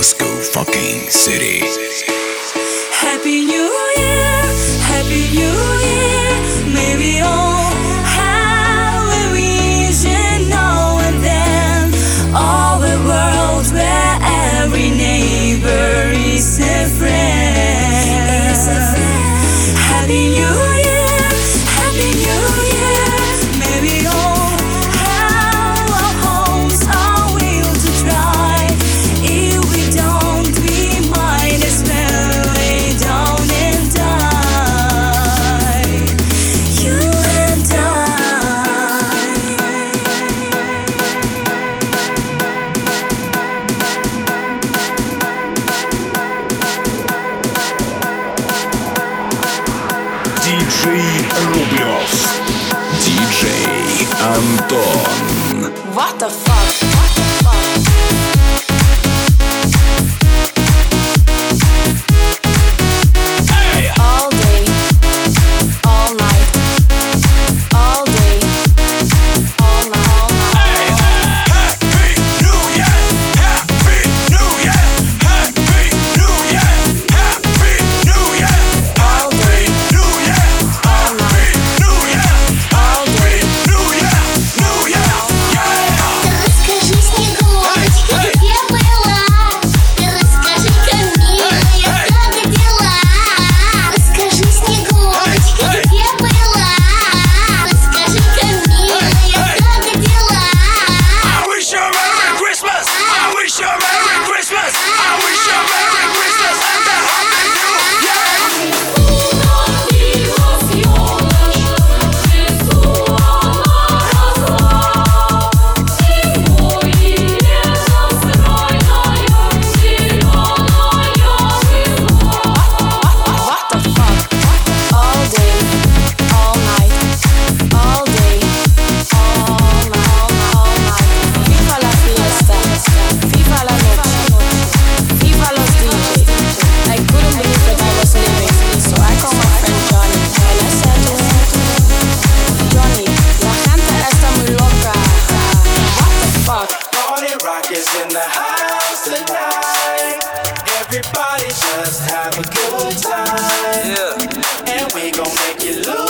Moscow fucking city. Happy New Year! Диджей Рублев. Диджей Антон. What the fuck? house tonight. Everybody just have a good time. Yeah. And we gon' make you lose.